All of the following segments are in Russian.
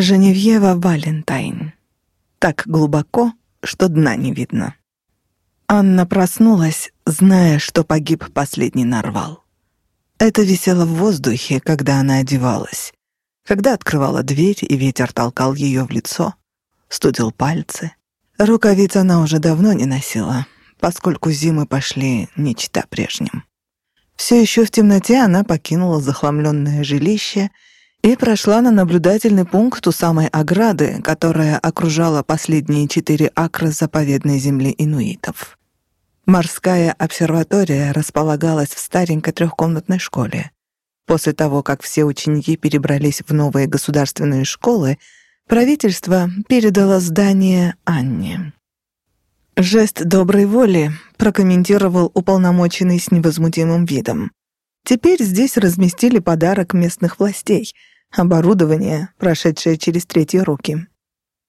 Женевьева Валентайн. Так глубоко, что дна не видно. Анна проснулась, зная, что погиб последний нарвал. Это висело в воздухе, когда она одевалась. Когда открывала дверь, и ветер толкал ее в лицо, студил пальцы. Рукавиц она уже давно не носила, поскольку зимы пошли не прежним. Все еще в темноте она покинула захламленное жилище и прошла на наблюдательный пункт у самой ограды, которая окружала последние четыре акра заповедной земли инуитов. Морская обсерватория располагалась в старенькой трехкомнатной школе. После того, как все ученики перебрались в новые государственные школы, правительство передало здание Анне. Жест доброй воли прокомментировал уполномоченный с невозмутимым видом. Теперь здесь разместили подарок местных властей — оборудование, прошедшее через третьи руки.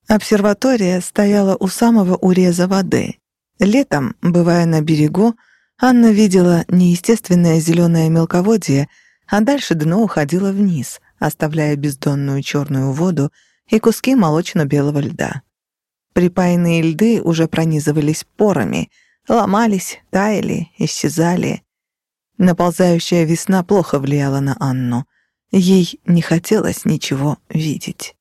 Обсерватория стояла у самого уреза воды. Летом, бывая на берегу, Анна видела неестественное зеленое мелководье, а дальше дно уходило вниз, оставляя бездонную черную воду и куски молочно-белого льда. Припаянные льды уже пронизывались порами, ломались, таяли, исчезали. Наползающая весна плохо влияла на Анну. Ей не хотелось ничего видеть.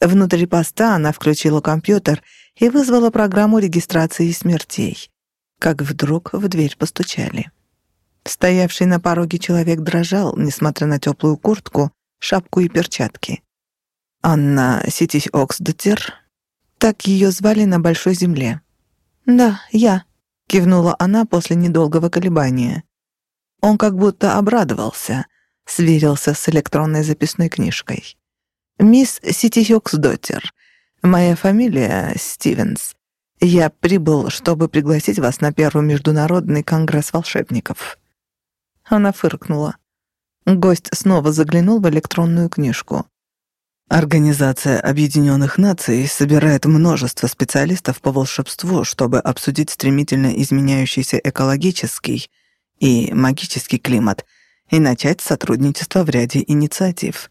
Внутри поста она включила компьютер и вызвала программу регистрации смертей. Как вдруг в дверь постучали. Стоявший на пороге человек дрожал, несмотря на теплую куртку, шапку и перчатки. Анна Ситись Оксдотер. Так ее звали на Большой Земле. «Да, я», — кивнула она после недолгого колебания. Он как будто обрадовался, сверился с электронной записной книжкой. «Мисс Ситихёксдоттер, моя фамилия Стивенс. Я прибыл, чтобы пригласить вас на первый международный конгресс волшебников». Она фыркнула. Гость снова заглянул в электронную книжку. Организация Объединенных Наций собирает множество специалистов по волшебству, чтобы обсудить стремительно изменяющийся экологический и магический климат и начать сотрудничество в ряде инициатив.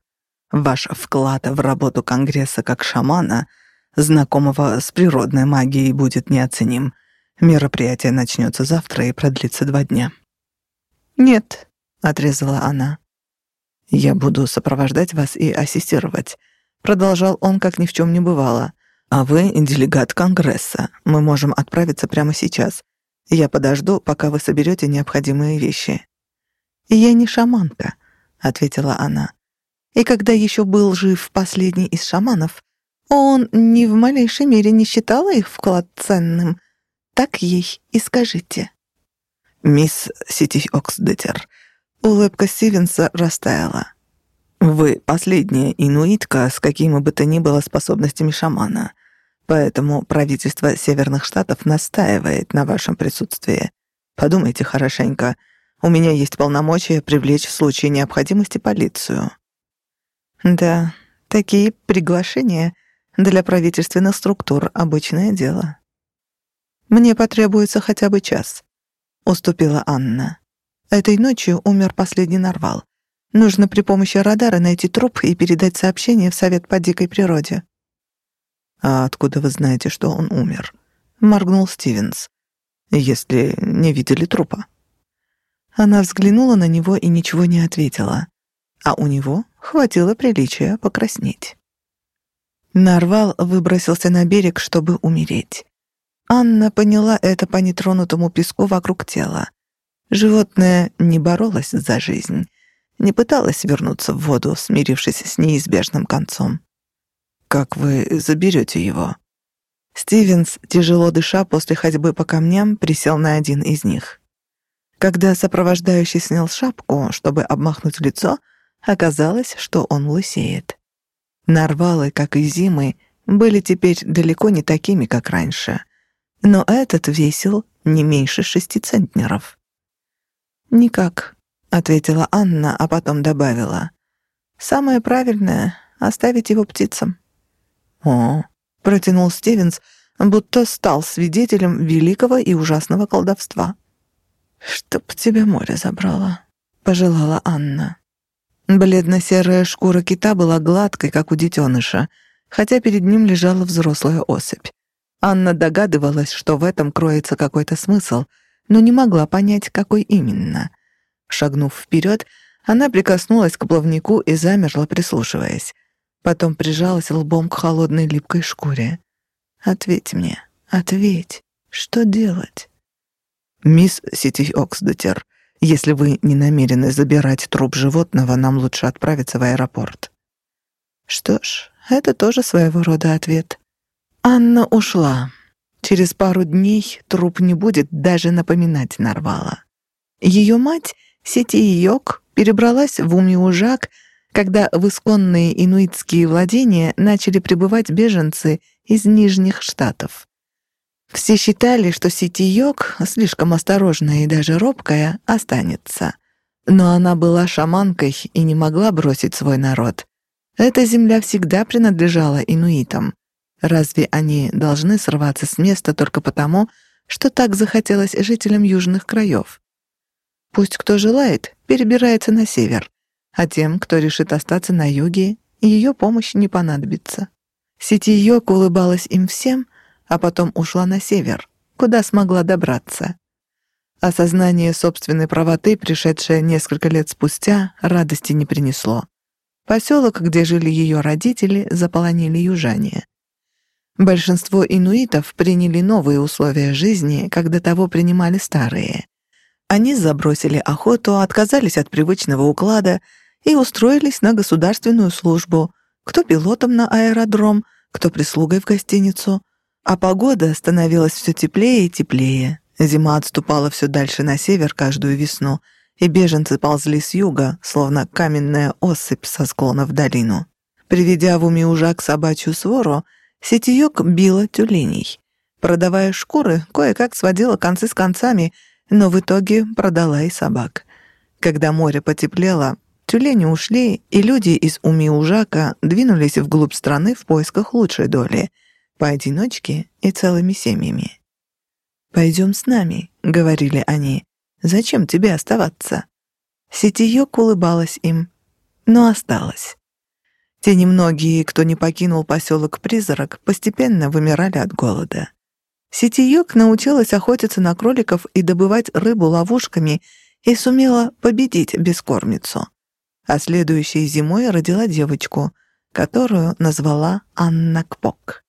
Ваш вклад в работу Конгресса как шамана, знакомого с природной магией, будет неоценим. Мероприятие начнется завтра и продлится два дня». «Нет», — отрезала она. «Я буду сопровождать вас и ассистировать», — продолжал он, как ни в чем не бывало. «А вы делегат Конгресса. Мы можем отправиться прямо сейчас. Я подожду, пока вы соберете необходимые вещи». «Я не шаманка», — ответила она. «И когда еще был жив последний из шаманов, он ни в малейшей мере не считала их вклад ценным. Так ей и скажите». «Мисс Сити Оксдетер», улыбка Стивенса растаяла. «Вы последняя инуитка с какими бы то ни было способностями шамана, поэтому правительство Северных Штатов настаивает на вашем присутствии. Подумайте хорошенько — у меня есть полномочия привлечь в случае необходимости полицию». «Да, такие приглашения для правительственных структур — обычное дело». «Мне потребуется хотя бы час», — уступила Анна. «Этой ночью умер последний нарвал. Нужно при помощи радара найти труп и передать сообщение в Совет по дикой природе». «А откуда вы знаете, что он умер?» — моргнул Стивенс. «Если не видели трупа». Она взглянула на него и ничего не ответила, а у него хватило приличия покраснеть. Нарвал выбросился на берег, чтобы умереть. Анна поняла это по нетронутому песку вокруг тела. Животное не боролось за жизнь, не пыталось вернуться в воду, смирившись с неизбежным концом. «Как вы заберете его?» Стивенс, тяжело дыша после ходьбы по камням, присел на один из них. Когда сопровождающий снял шапку, чтобы обмахнуть лицо, оказалось, что он лысеет. Нарвалы, как и зимы, были теперь далеко не такими, как раньше. Но этот весил не меньше шести центнеров. «Никак», — ответила Анна, а потом добавила. «Самое правильное — оставить его птицам». «О», — протянул Стивенс, будто стал свидетелем великого и ужасного колдовства. «Чтоб тебя море забрало», — пожелала Анна. Бледно-серая шкура кита была гладкой, как у детеныша, хотя перед ним лежала взрослая особь. Анна догадывалась, что в этом кроется какой-то смысл, но не могла понять, какой именно. Шагнув вперед, она прикоснулась к плавнику и замерла, прислушиваясь. Потом прижалась лбом к холодной липкой шкуре. «Ответь мне, ответь, что делать?» «Мисс Сити Оксдотер, если вы не намерены забирать труп животного, нам лучше отправиться в аэропорт». Что ж, это тоже своего рода ответ. Анна ушла. Через пару дней труп не будет даже напоминать Нарвала. Ее мать, Сети Йок, перебралась в Умиужак, когда в исконные инуитские владения начали прибывать беженцы из Нижних Штатов. Все считали, что Ситиёк, слишком осторожная и даже робкая, останется. Но она была шаманкой и не могла бросить свой народ. Эта земля всегда принадлежала инуитам. Разве они должны срываться с места только потому, что так захотелось жителям южных краев? Пусть кто желает, перебирается на север, а тем, кто решит остаться на юге, ее помощь не понадобится. Ситиёк улыбалась им всем — а потом ушла на север, куда смогла добраться. Осознание собственной правоты, пришедшее несколько лет спустя, радости не принесло. Поселок, где жили ее родители, заполонили южане. Большинство инуитов приняли новые условия жизни, когда того принимали старые. Они забросили охоту, отказались от привычного уклада и устроились на государственную службу, кто пилотом на аэродром, кто прислугой в гостиницу — а погода становилась все теплее и теплее. Зима отступала все дальше на север каждую весну, и беженцы ползли с юга, словно каменная осыпь со склона в долину. Приведя в уме ужак собачью свору, сетиёк била тюленей. Продавая шкуры, кое-как сводила концы с концами, но в итоге продала и собак. Когда море потеплело, тюлени ушли, и люди из Уми-Ужака двинулись вглубь страны в поисках лучшей доли — поодиночке и целыми семьями. «Пойдем с нами», — говорили они. «Зачем тебе оставаться?» Сетиёк улыбалась им, но осталась. Те немногие, кто не покинул поселок Призрак, постепенно вымирали от голода. Сетиёк научилась охотиться на кроликов и добывать рыбу ловушками и сумела победить бескормицу. А следующей зимой родила девочку, которую назвала Анна Кпок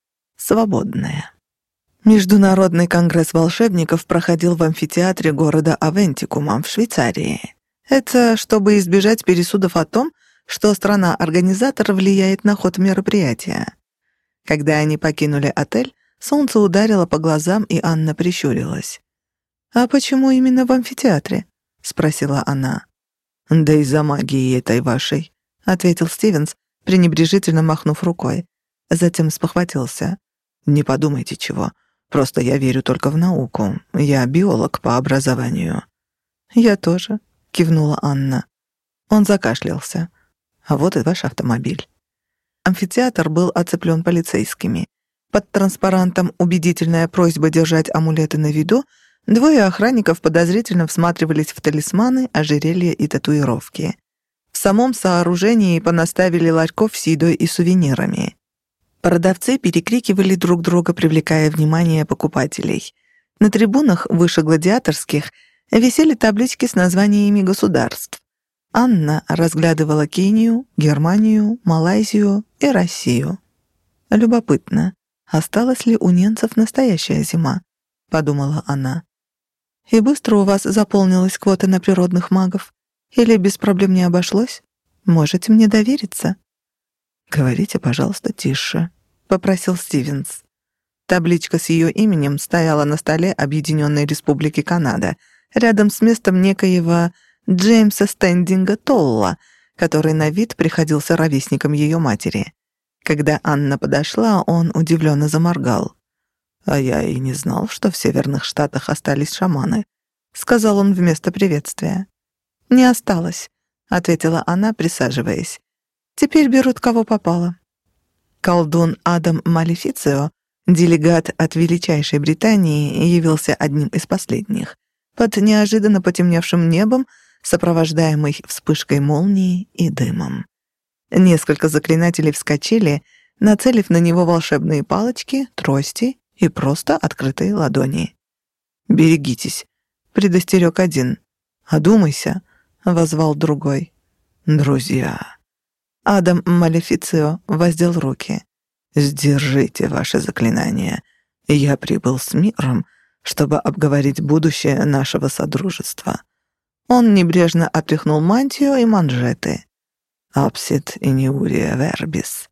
свободная. Международный конгресс волшебников проходил в амфитеатре города Авентикума в Швейцарии. Это чтобы избежать пересудов о том, что страна-организатор влияет на ход мероприятия. Когда они покинули отель, солнце ударило по глазам, и Анна прищурилась. «А почему именно в амфитеатре?» — спросила она. «Да из-за магии этой вашей», — ответил Стивенс, пренебрежительно махнув рукой. Затем спохватился. Не подумайте чего. Просто я верю только в науку. Я биолог по образованию». «Я тоже», — кивнула Анна. Он закашлялся. «А вот и ваш автомобиль». Амфитеатр был оцеплен полицейскими. Под транспарантом «Убедительная просьба держать амулеты на виду» двое охранников подозрительно всматривались в талисманы, ожерелья и татуировки. В самом сооружении понаставили ларьков с едой и сувенирами. Продавцы перекрикивали друг друга, привлекая внимание покупателей. На трибунах выше гладиаторских висели таблички с названиями государств. Анна разглядывала Кению, Германию, Малайзию и Россию. «Любопытно, осталась ли у немцев настоящая зима?» — подумала она. «И быстро у вас заполнилась квота на природных магов? Или без проблем не обошлось? Можете мне довериться?» «Говорите, пожалуйста, тише», — попросил Стивенс. Табличка с ее именем стояла на столе Объединенной Республики Канада, рядом с местом некоего Джеймса Стендинга Толла, который на вид приходился ровесником ее матери. Когда Анна подошла, он удивленно заморгал. «А я и не знал, что в Северных Штатах остались шаманы», — сказал он вместо приветствия. «Не осталось», — ответила она, присаживаясь. «Теперь берут кого попало». Колдун Адам Малефицио, делегат от Величайшей Британии, явился одним из последних. Под неожиданно потемневшим небом сопровождаемый вспышкой молнии и дымом. Несколько заклинателей вскочили, нацелив на него волшебные палочки, трости и просто открытые ладони. «Берегитесь», — предостерег один. «Одумайся», — возвал другой. «Друзья». Адам Малефицио воздел руки. «Сдержите ваше заклинание. Я прибыл с миром, чтобы обговорить будущее нашего содружества». Он небрежно отряхнул мантию и манжеты. «Апсит и неурия вербис».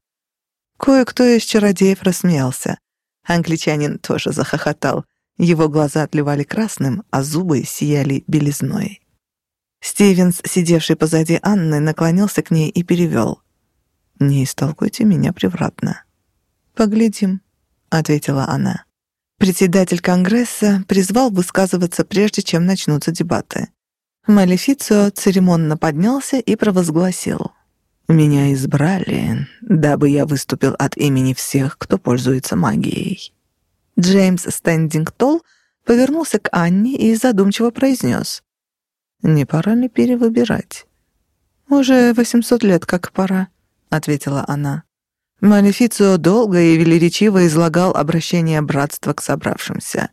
Кое-кто из чародеев рассмеялся. Англичанин тоже захохотал. Его глаза отливали красным, а зубы сияли белизной. Стивенс, сидевший позади Анны, наклонился к ней и перевел. «Не истолкуйте меня превратно». «Поглядим», — ответила она. Председатель Конгресса призвал высказываться, прежде чем начнутся дебаты. Малефицио церемонно поднялся и провозгласил. «Меня избрали, дабы я выступил от имени всех, кто пользуется магией». Джеймс Стендингтол повернулся к Анне и задумчиво произнес. «Не пора ли перевыбирать?» «Уже восемьсот лет как пора», — ответила она. Малефицио долго и велеречиво излагал обращение братства к собравшимся.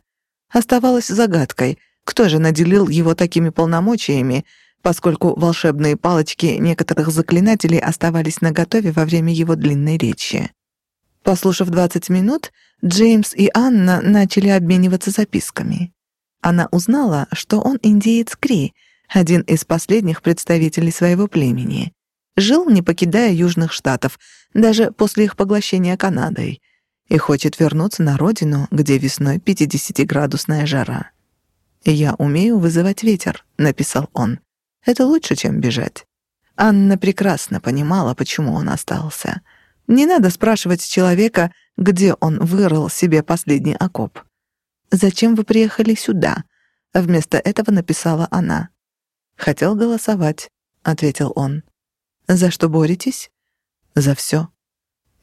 Оставалось загадкой, кто же наделил его такими полномочиями, поскольку волшебные палочки некоторых заклинателей оставались наготове во время его длинной речи. Послушав 20 минут, Джеймс и Анна начали обмениваться записками. Она узнала, что он индеец Кри, один из последних представителей своего племени. Жил, не покидая Южных Штатов, даже после их поглощения Канадой, и хочет вернуться на родину, где весной 50-градусная жара. «Я умею вызывать ветер», — написал он. «Это лучше, чем бежать». Анна прекрасно понимала, почему он остался. Не надо спрашивать человека, где он вырыл себе последний окоп. «Зачем вы приехали сюда?» Вместо этого написала она. «Хотел голосовать», — ответил он. «За что боретесь?» «За все».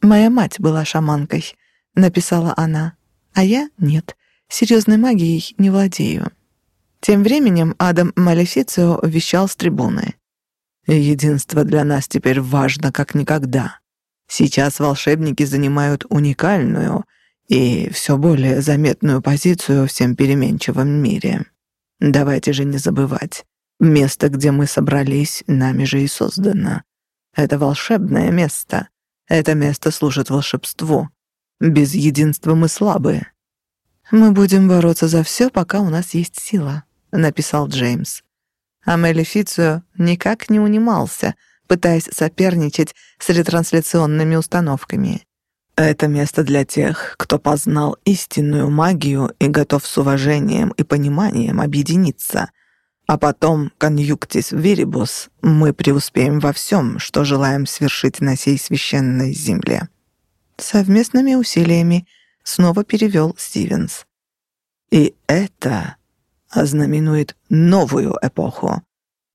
«Моя мать была шаманкой», — написала она. «А я — нет. Серьезной магией не владею». Тем временем Адам Малефицио вещал с трибуны. «Единство для нас теперь важно как никогда. Сейчас волшебники занимают уникальную и все более заметную позицию в всем переменчивом мире. Давайте же не забывать, место, где мы собрались, нами же и создано. Это волшебное место. Это место служит волшебству. Без единства мы слабы. Мы будем бороться за все, пока у нас есть сила, написал Джеймс. А Мелифицио никак не унимался — пытаясь соперничать с ретрансляционными установками. Это место для тех, кто познал истинную магию и готов с уважением и пониманием объединиться. А потом, конъюктис верибус, мы преуспеем во всем, что желаем свершить на сей священной земле. Совместными усилиями снова перевел Стивенс. И это ознаменует новую эпоху.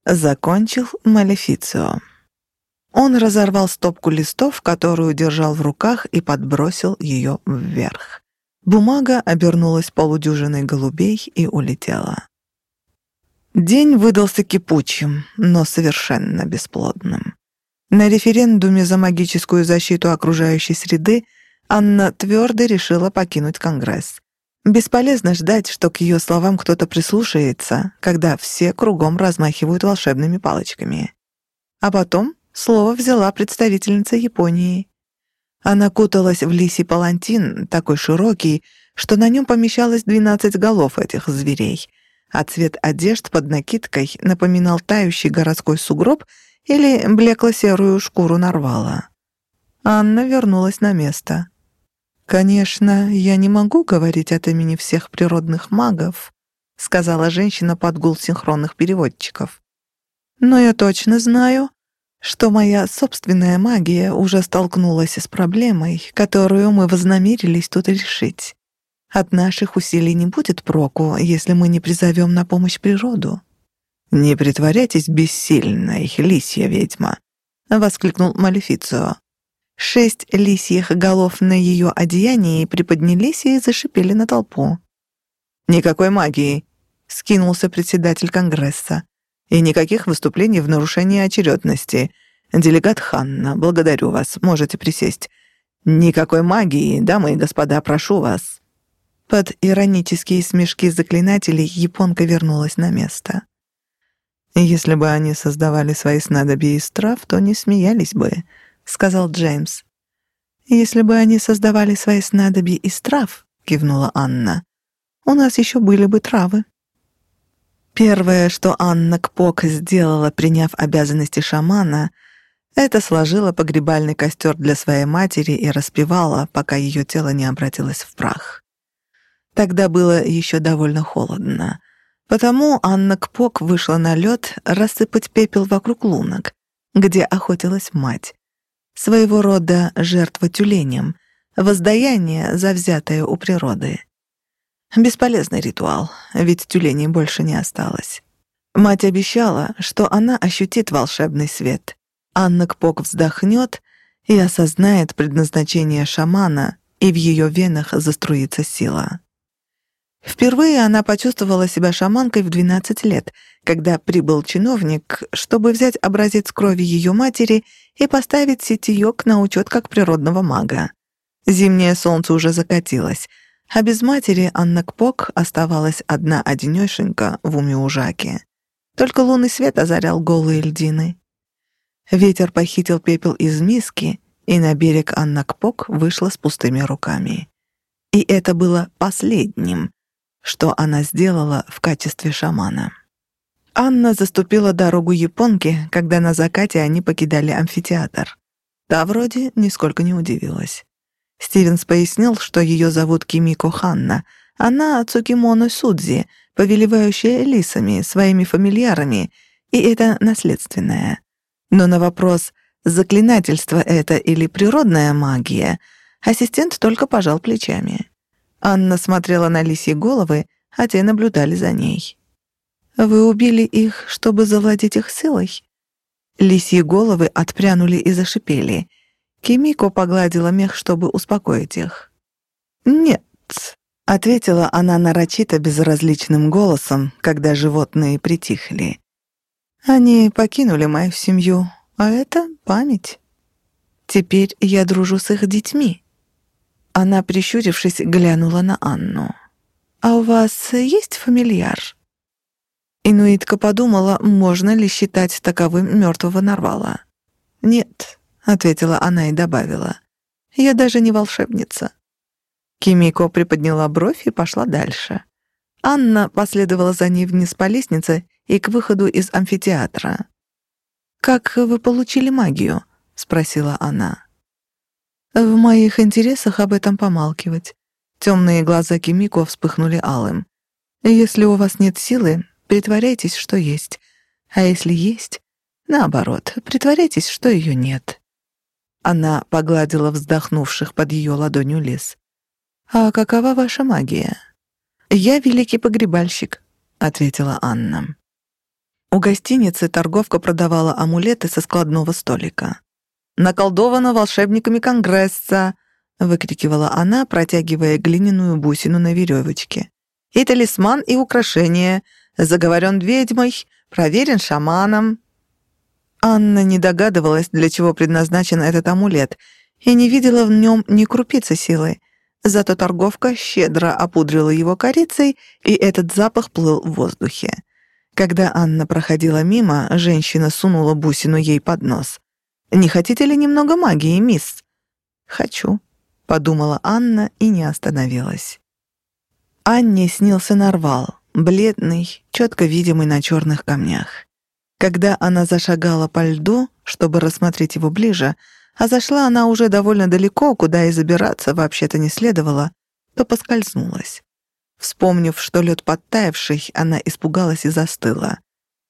Закончил Малефицио. Он разорвал стопку листов, которую держал в руках, и подбросил ее вверх. Бумага обернулась полудюжиной голубей и улетела. День выдался кипучим, но совершенно бесплодным. На референдуме за магическую защиту окружающей среды Анна твердо решила покинуть Конгресс. Бесполезно ждать, что к ее словам кто-то прислушается, когда все кругом размахивают волшебными палочками. А потом Слово взяла представительница Японии. Она куталась в лисий палантин, такой широкий, что на нем помещалось двенадцать голов этих зверей, а цвет одежд под накидкой напоминал тающий городской сугроб или блекло-серую шкуру нарвала. Анна вернулась на место. «Конечно, я не могу говорить от имени всех природных магов», сказала женщина под гул синхронных переводчиков. «Но я точно знаю, что моя собственная магия уже столкнулась с проблемой, которую мы вознамерились тут решить. От наших усилий не будет проку, если мы не призовем на помощь природу. «Не притворяйтесь бессильной, лисья ведьма!» — воскликнул Малефицио. Шесть лисьих голов на ее одеянии приподнялись и зашипели на толпу. «Никакой магии!» — скинулся председатель Конгресса. И никаких выступлений в нарушении очередности. Делегат Ханна, благодарю вас, можете присесть. Никакой магии, дамы и господа, прошу вас». Под иронические смешки заклинателей японка вернулась на место. «Если бы они создавали свои снадобья из трав, то не смеялись бы», — сказал Джеймс. «Если бы они создавали свои снадобья из трав», — кивнула Анна, — «у нас еще были бы травы». Первое, что Анна Кпок сделала, приняв обязанности шамана, это сложила погребальный костер для своей матери и распевала, пока ее тело не обратилось в прах. Тогда было еще довольно холодно. Потому Анна Кпок вышла на лед рассыпать пепел вокруг лунок, где охотилась мать. Своего рода жертва тюленям, воздаяние, завзятое у природы. Бесполезный ритуал, ведь тюленей больше не осталось. Мать обещала, что она ощутит волшебный свет. Анна Кпок вздохнет и осознает предназначение шамана, и в ее венах заструится сила. Впервые она почувствовала себя шаманкой в 12 лет, когда прибыл чиновник, чтобы взять образец крови ее матери и поставить сетиёк на учет как природного мага. Зимнее солнце уже закатилось, а без матери Анна Кпок оставалась одна-одинёшенька в Умиужаке. Только лунный свет озарял голые льдины. Ветер похитил пепел из миски, и на берег Анна Кпок вышла с пустыми руками. И это было последним, что она сделала в качестве шамана. Анна заступила дорогу японке, когда на закате они покидали амфитеатр. Та вроде нисколько не удивилась. Стивенс пояснил, что ее зовут Кимико Ханна. Она Цукимоно Судзи, повелевающая лисами, своими фамильярами, и это наследственное. Но на вопрос, заклинательство это или природная магия, ассистент только пожал плечами. Анна смотрела на лисьи головы, а те наблюдали за ней. «Вы убили их, чтобы завладеть их силой?» Лисьи головы отпрянули и зашипели. Кимико погладила мех, чтобы успокоить их. «Нет», — ответила она нарочито безразличным голосом, когда животные притихли. «Они покинули мою семью, а это память. Теперь я дружу с их детьми». Она, прищурившись, глянула на Анну. «А у вас есть фамильяр?» Инуитка подумала, можно ли считать таковым мертвого Нарвала. «Нет», — ответила она и добавила. «Я даже не волшебница». Кимико приподняла бровь и пошла дальше. Анна последовала за ней вниз по лестнице и к выходу из амфитеатра. «Как вы получили магию?» — спросила она. В моих интересах об этом помалкивать. Темные глаза Кимико вспыхнули алым. Если у вас нет силы, притворяйтесь, что есть. А если есть, наоборот, притворяйтесь, что ее нет. Она погладила вздохнувших под ее ладонью лес. «А какова ваша магия?» «Я великий погребальщик», — ответила Анна. У гостиницы торговка продавала амулеты со складного столика наколдовано волшебниками Конгресса!» — выкрикивала она, протягивая глиняную бусину на веревочке. «И талисман, и украшение. Заговорен ведьмой, проверен шаманом». Анна не догадывалась, для чего предназначен этот амулет, и не видела в нем ни крупицы силы. Зато торговка щедро опудрила его корицей, и этот запах плыл в воздухе. Когда Анна проходила мимо, женщина сунула бусину ей под нос. Не хотите ли немного магии, мисс?» «Хочу», — подумала Анна и не остановилась. Анне снился нарвал, бледный, четко видимый на черных камнях. Когда она зашагала по льду, чтобы рассмотреть его ближе, а зашла она уже довольно далеко, куда и забираться вообще-то не следовало, то поскользнулась. Вспомнив, что лед подтаявший, она испугалась и застыла.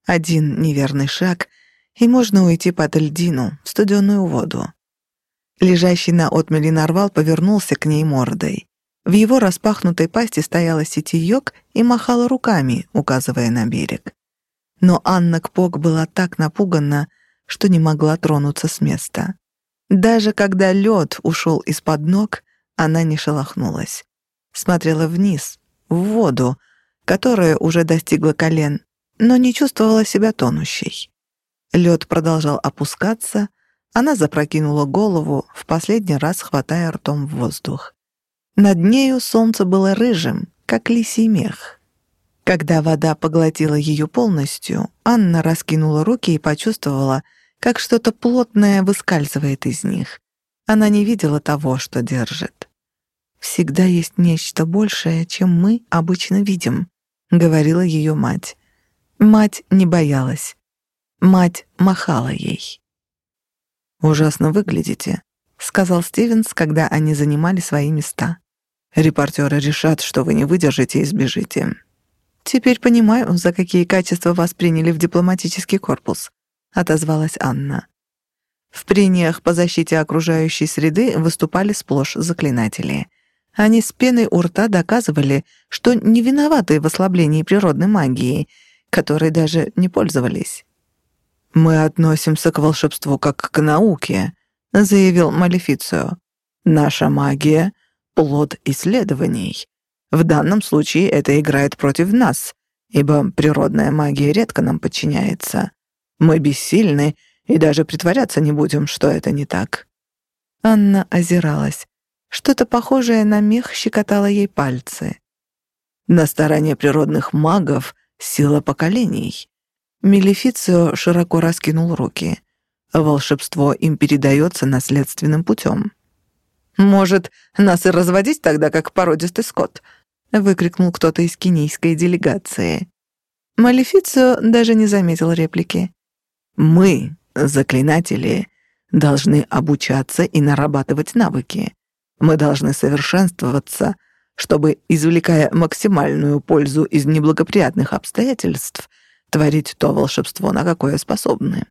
Один неверный шаг — и можно уйти под льдину, в студеную воду. Лежащий на отмели нарвал повернулся к ней мордой. В его распахнутой пасти стояла сетиёк и махала руками, указывая на берег. Но Анна Кпок была так напугана, что не могла тронуться с места. Даже когда лед ушел из-под ног, она не шелохнулась. Смотрела вниз, в воду, которая уже достигла колен, но не чувствовала себя тонущей. Лед продолжал опускаться, она запрокинула голову, в последний раз хватая ртом в воздух. Над нею солнце было рыжим, как лисий мех. Когда вода поглотила ее полностью, Анна раскинула руки и почувствовала, как что-то плотное выскальзывает из них. Она не видела того, что держит. «Всегда есть нечто большее, чем мы обычно видим», — говорила ее мать. Мать не боялась. Мать махала ей. «Ужасно выглядите», — сказал Стивенс, когда они занимали свои места. «Репортеры решат, что вы не выдержите и сбежите». «Теперь понимаю, за какие качества вас приняли в дипломатический корпус», — отозвалась Анна. В прениях по защите окружающей среды выступали сплошь заклинатели. Они с пеной у рта доказывали, что не виноваты в ослаблении природной магии, которой даже не пользовались. «Мы относимся к волшебству как к науке», — заявил Малефицио. «Наша магия — плод исследований. В данном случае это играет против нас, ибо природная магия редко нам подчиняется. Мы бессильны и даже притворяться не будем, что это не так». Анна озиралась. Что-то похожее на мех щекотало ей пальцы. На стороне природных магов сила поколений. Мелефицио широко раскинул руки. Волшебство им передается наследственным путем. «Может, нас и разводить тогда, как породистый скот?» — выкрикнул кто-то из кенийской делегации. Малефицио даже не заметил реплики. «Мы, заклинатели, должны обучаться и нарабатывать навыки. Мы должны совершенствоваться, чтобы, извлекая максимальную пользу из неблагоприятных обстоятельств, творить то волшебство, на какое способны.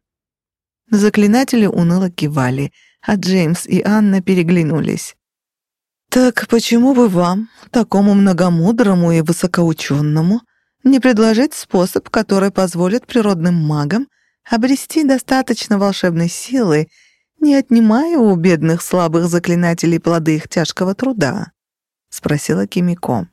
Заклинатели уныло кивали, а Джеймс и Анна переглянулись. «Так почему бы вам, такому многомудрому и высокоученому, не предложить способ, который позволит природным магам обрести достаточно волшебной силы, не отнимая у бедных слабых заклинателей плоды их тяжкого труда?» — спросила Кимико.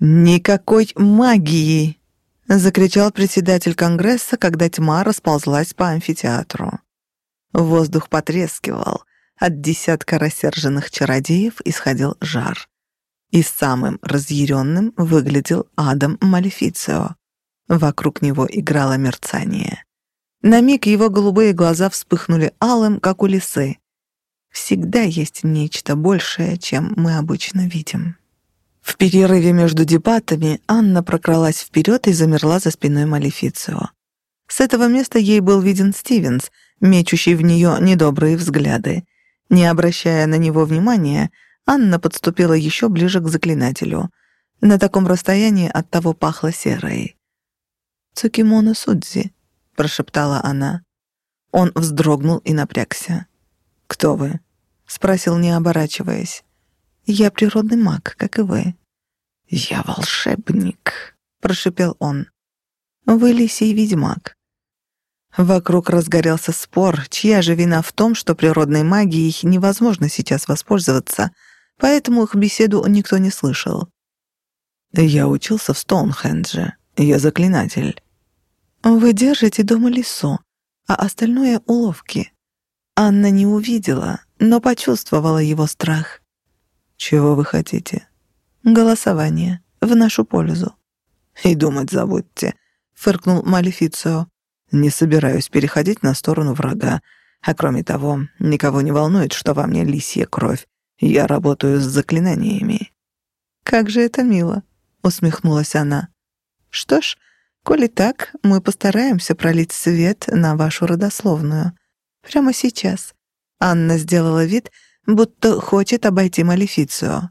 «Никакой магии!» — закричал председатель Конгресса, когда тьма расползлась по амфитеатру. Воздух потрескивал, от десятка рассерженных чародеев исходил жар. И самым разъяренным выглядел Адам Малефицио. Вокруг него играло мерцание. На миг его голубые глаза вспыхнули алым, как у лисы. Всегда есть нечто большее, чем мы обычно видим. В перерыве между дебатами Анна прокралась вперед и замерла за спиной Малефицио. С этого места ей был виден Стивенс, мечущий в нее недобрые взгляды. Не обращая на него внимания, Анна подступила еще ближе к заклинателю. На таком расстоянии от того пахло серой. «Цукимоно Судзи», — прошептала она. Он вздрогнул и напрягся. «Кто вы?» — спросил, не оборачиваясь. «Я природный маг, как и вы». «Я волшебник», — прошепел он. «Вы лисий ведьмак». Вокруг разгорелся спор, чья же вина в том, что природной магией невозможно сейчас воспользоваться, поэтому их беседу никто не слышал. «Я учился в Стоунхендже. Я заклинатель». «Вы держите дома лесу, а остальное — уловки». Анна не увидела, но почувствовала его страх. «Чего вы хотите?» «Голосование. В нашу пользу». «И думать забудьте», — фыркнул Малефицио. «Не собираюсь переходить на сторону врага. А кроме того, никого не волнует, что во мне лисья кровь. Я работаю с заклинаниями». «Как же это мило», — усмехнулась она. «Что ж, коли так, мы постараемся пролить свет на вашу родословную. Прямо сейчас». Анна сделала вид, будто хочет обойти Малефицию.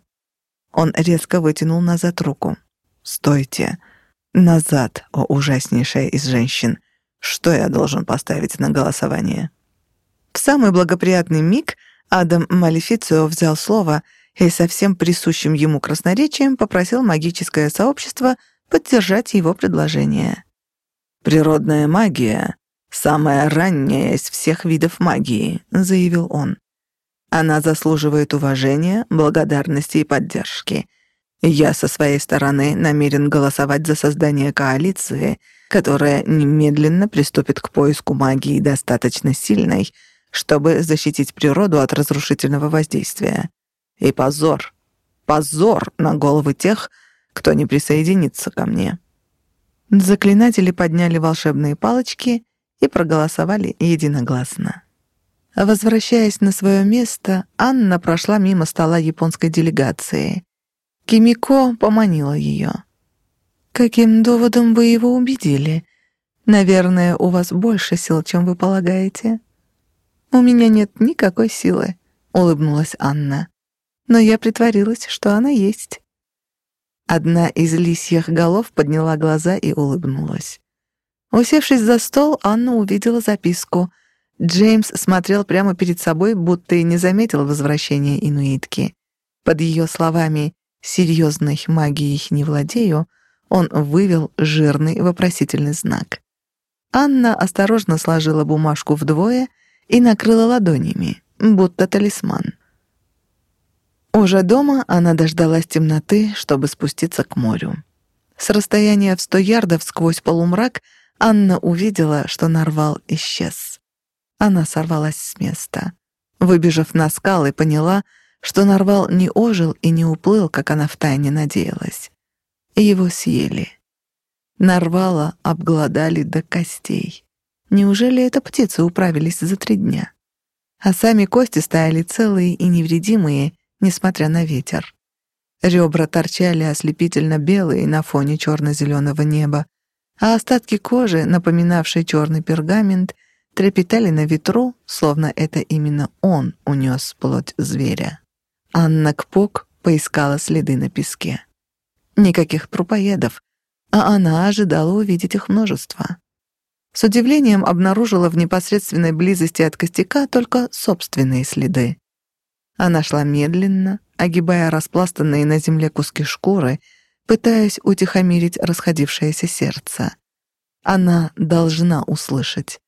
Он резко вытянул назад руку. «Стойте! Назад, о ужаснейшая из женщин! Что я должен поставить на голосование?» В самый благоприятный миг Адам Малефицио взял слово и со всем присущим ему красноречием попросил магическое сообщество поддержать его предложение. «Природная магия — самая ранняя из всех видов магии», — заявил он. Она заслуживает уважения, благодарности и поддержки. Я со своей стороны намерен голосовать за создание коалиции, которая немедленно приступит к поиску магии достаточно сильной, чтобы защитить природу от разрушительного воздействия. И позор, позор на головы тех, кто не присоединится ко мне. Заклинатели подняли волшебные палочки и проголосовали единогласно. Возвращаясь на свое место, Анна прошла мимо стола японской делегации. Кимико поманила ее. «Каким доводом вы его убедили? Наверное, у вас больше сил, чем вы полагаете». «У меня нет никакой силы», — улыбнулась Анна. «Но я притворилась, что она есть». Одна из лисьих голов подняла глаза и улыбнулась. Усевшись за стол, Анна увидела записку. Джеймс смотрел прямо перед собой, будто и не заметил возвращения инуитки. Под ее словами «серьезной магией не владею», он вывел жирный вопросительный знак. Анна осторожно сложила бумажку вдвое и накрыла ладонями, будто талисман. Уже дома она дождалась темноты, чтобы спуститься к морю. С расстояния в сто ярдов сквозь полумрак Анна увидела, что нарвал исчез. Она сорвалась с места. Выбежав на скалы, поняла, что нарвал не ожил и не уплыл, как она втайне надеялась. Его съели. Нарвала обглодали до костей. Неужели это птицы управились за три дня? А сами кости стояли целые и невредимые, несмотря на ветер. Ребра торчали ослепительно белые на фоне черно-зеленого неба, а остатки кожи, напоминавшие черный пергамент, трепетали на ветру, словно это именно он унес плоть зверя. Анна Кпок поискала следы на песке. Никаких трупоедов, а она ожидала увидеть их множество. С удивлением обнаружила в непосредственной близости от костяка только собственные следы. Она шла медленно, огибая распластанные на земле куски шкуры, пытаясь утихомирить расходившееся сердце. Она должна услышать.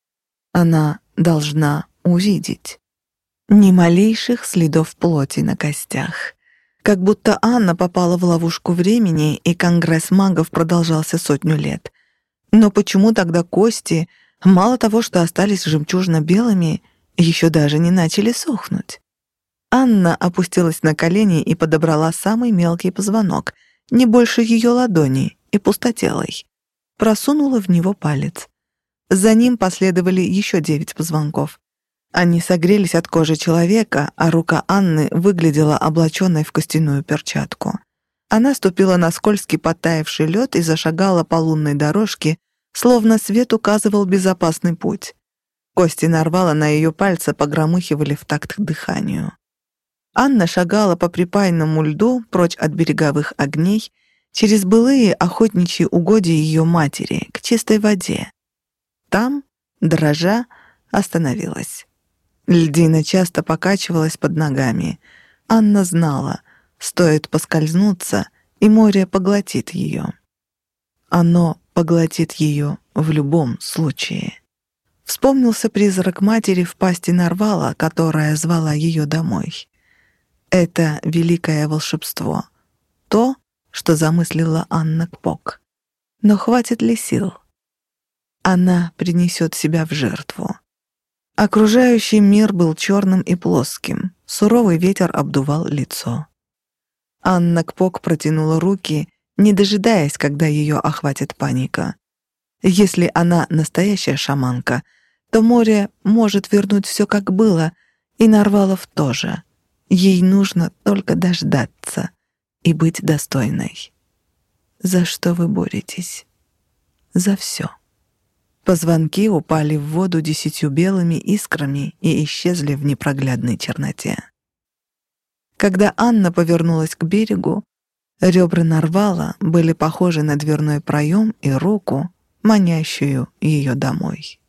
Она должна увидеть. Ни малейших следов плоти на костях. Как будто Анна попала в ловушку времени, и Конгресс магов продолжался сотню лет. Но почему тогда кости, мало того, что остались жемчужно-белыми, еще даже не начали сохнуть? Анна опустилась на колени и подобрала самый мелкий позвонок, не больше ее ладони, и пустотелой. Просунула в него палец. За ним последовали еще девять позвонков. Они согрелись от кожи человека, а рука Анны выглядела облаченной в костяную перчатку. Она ступила на скользкий подтаявший лед и зашагала по лунной дорожке, словно свет указывал безопасный путь. Кости нарвала на ее пальцы погромыхивали в такт дыханию. Анна шагала по припайному льду прочь от береговых огней, через былые охотничьи угодья ее матери, к чистой воде. Там, дрожа, остановилась. Льдина часто покачивалась под ногами. Анна знала, стоит поскользнуться, и море поглотит ее. Оно поглотит ее в любом случае. Вспомнился призрак матери в пасти Нарвала, которая звала ее домой. Это великое волшебство. То, что замыслила Анна Кпок. Но хватит ли сил? Она принесет себя в жертву. Окружающий мир был черным и плоским. Суровый ветер обдувал лицо. Анна Кпок протянула руки, не дожидаясь, когда ее охватит паника. Если она настоящая шаманка, то море может вернуть все как было, и Нарвалов тоже. Ей нужно только дождаться и быть достойной. За что вы боретесь? За все. Позвонки упали в воду десятью белыми искрами и исчезли в непроглядной черноте. Когда Анна повернулась к берегу, ребра нарвала были похожи на дверной проем и руку, манящую ее домой.